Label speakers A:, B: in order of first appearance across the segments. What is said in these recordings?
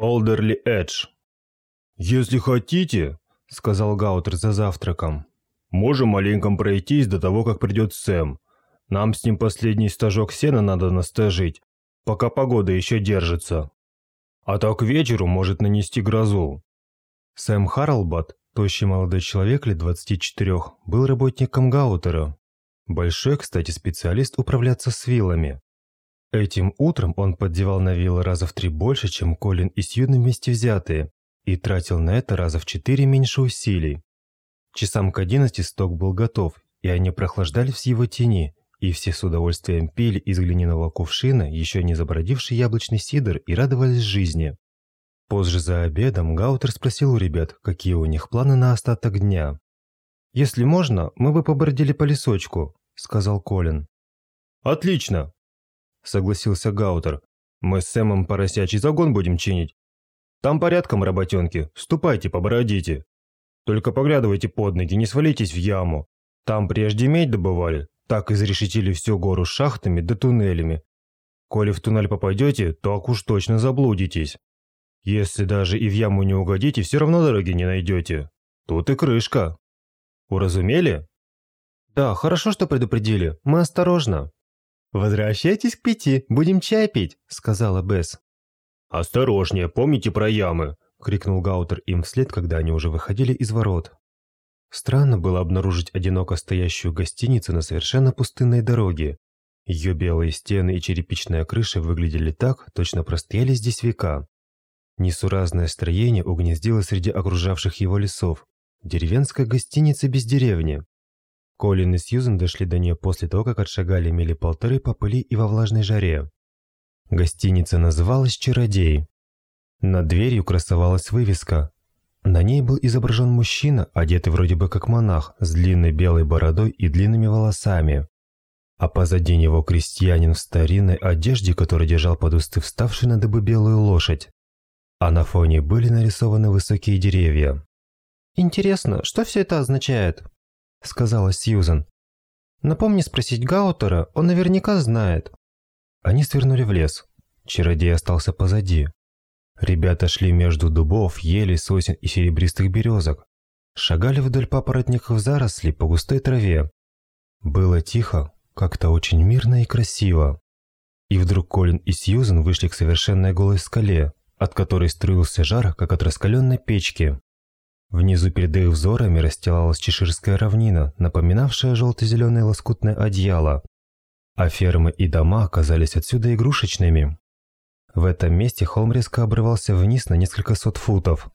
A: Олдерли Эдж. «Если хотите», – сказал Гаутер за завтраком, – «можем маленьком пройтись до того, как придет Сэм. Нам с ним последний стажок сена надо настажить, пока погода еще держится. А то к вечеру может нанести грозу». Сэм Харлбат, тощий молодой человек лет 24, был работником Гаутера. Большой, кстати, специалист управляться с вилами. Этим утром он поддевал на вилы раза в три больше, чем Колин и Сьюден вместе взятые, и тратил на это раза в четыре меньше усилий. Часам к одиннадцати сток был готов, и они прохлаждались в его тени, и все с удовольствием пили из глиняного кувшина еще не забродивший яблочный сидр и радовались жизни. Позже за обедом Гаутер спросил у ребят, какие у них планы на остаток дня. «Если можно, мы бы побродили по лесочку», – сказал Колин. «Отлично!» – согласился Гаутер. «Мы с Сэмом поросячий загон будем чинить. Там порядком, работенки, ступайте, побородите. Только поглядывайте под ноги, не свалитесь в яму. Там прежде медь добывали, так изрешетили всю гору шахтами да туннелями. Коли в туннель попадете, так уж точно заблудитесь. Если даже и в яму не угодите, все равно дороги не найдете. Тут и крышка. Уразумели? Да, хорошо, что предупредили. Мы осторожно. Возвращайтесь к пяти, будем чай пить, сказала Бесс. Осторожнее, помните про ямы, крикнул Гаутер им вслед, когда они уже выходили из ворот. Странно было обнаружить одиноко стоящую гостиницу на совершенно пустынной дороге. Ее белые стены и черепичная крыша выглядели так, точно простояли здесь века. Несуразное строение угнездило среди окружавших его лесов. Деревенская гостиница без деревни. Колин и Сьюзен дошли до нее после того, как отшагали мили полторы по пыли и во влажной жаре. Гостиница называлась «Чародей». Над дверью красовалась вывеска на ней был изображен мужчина, одетый вроде бы как монах, с длинной белой бородой и длинными волосами. А позади него крестьянин в старинной одежде, который держал под усты вставший на дыбы белую лошадь. А на фоне были нарисованы высокие деревья. «Интересно, что все это означает?» – сказала Сьюзан. «Напомни спросить Гаутера, он наверняка знает». Они свернули в лес. Чародей остался позади. Ребята шли между дубов, ели, сосен и серебристых березок. Шагали вдоль папоротников зарослей по густой траве. Было тихо, как-то очень мирно и красиво. И вдруг Колин и Сьюзен вышли к совершенно голой скале, от которой струился жар, как от раскаленной печки. Внизу перед их взорами расстилалась чеширская равнина, напоминавшая желто-зеленое лоскутное одеяло. А фермы и дома оказались отсюда игрушечными, в этом месте холм резко обрывался вниз на несколько сот футов,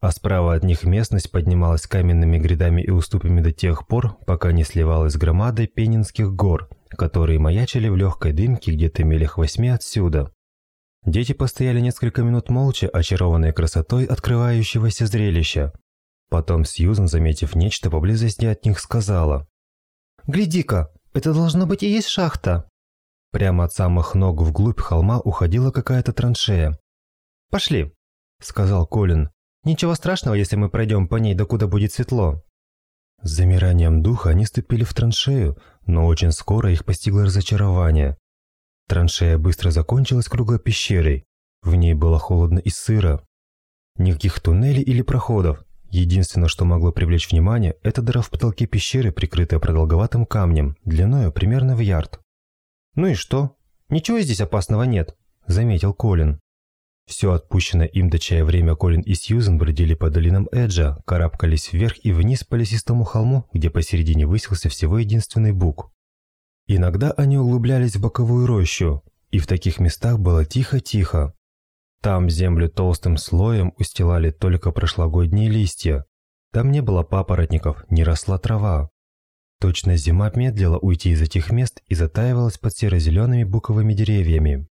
A: а справа от них местность поднималась каменными грядами и уступами до тех пор, пока не сливалась с громадой Пенинских гор, которые маячили в легкой дымке где-то милях восьми отсюда. Дети постояли несколько минут молча, очарованные красотой открывающегося зрелища. Потом Сьюзен, заметив нечто поблизости от них, сказала. «Гляди-ка, это должно быть и есть шахта!» Прямо от самых ног вглубь холма уходила какая-то траншея. «Пошли», – сказал Колин. «Ничего страшного, если мы пройдем по ней, докуда будет светло». С замиранием духа они ступили в траншею, но очень скоро их постигло разочарование. Траншея быстро закончилась круглой пещерой. В ней было холодно и сыро. Никаких туннелей или проходов. Единственное, что могло привлечь внимание, это дыра в потолке пещеры, прикрытая продолговатым камнем, длиною примерно в ярд. «Ну и что? Ничего здесь опасного нет», – заметил Колин. Все отпущенное им до чая время Колин и Сьюзен бродили по долинам Эджа, карабкались вверх и вниз по лесистому холму, где посередине высился всего единственный бук. Иногда они углублялись в боковую рощу, и в таких местах было тихо-тихо. Там землю толстым слоем устилали только прошлогодние листья. Там не было папоротников, не росла трава. Точно зима медлила уйти из этих мест и затаивалась под серо-зелеными буковыми деревьями.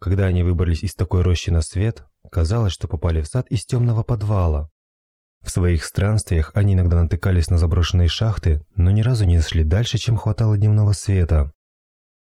A: Когда они выбрались из такой рощи на свет, казалось, что попали в сад из темного подвала. В своих странствиях они иногда натыкались на заброшенные шахты, но ни разу не зашли дальше, чем хватало дневного света.